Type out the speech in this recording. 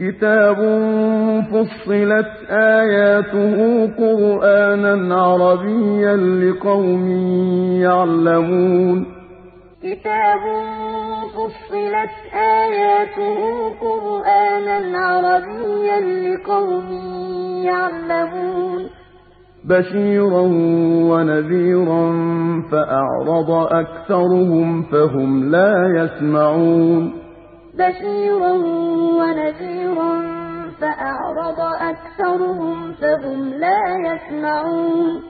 كِتَابٌ فُصِّلَتْ آيَاتُهُ قُرْآنًا عَرَبِيًّا لِّقَوْمٍ يَعْلَمُونَ كِتَابٌ فُصِّلَتْ آيَاتُهُ قُرْآنًا عَرَبِيًّا لِّقَوْمٍ يَعْلَمُونَ بَشِيرًا وَنَذِيرًا فَأَعْرَضَ أَكْثَرُهُمْ فَهُمْ لَا يَسْمَعُونَ بَشِيرًا فَأَعْرَضَ أَكْثَرُهُمْ فَهُمْ لَا يَسْمَعُونَ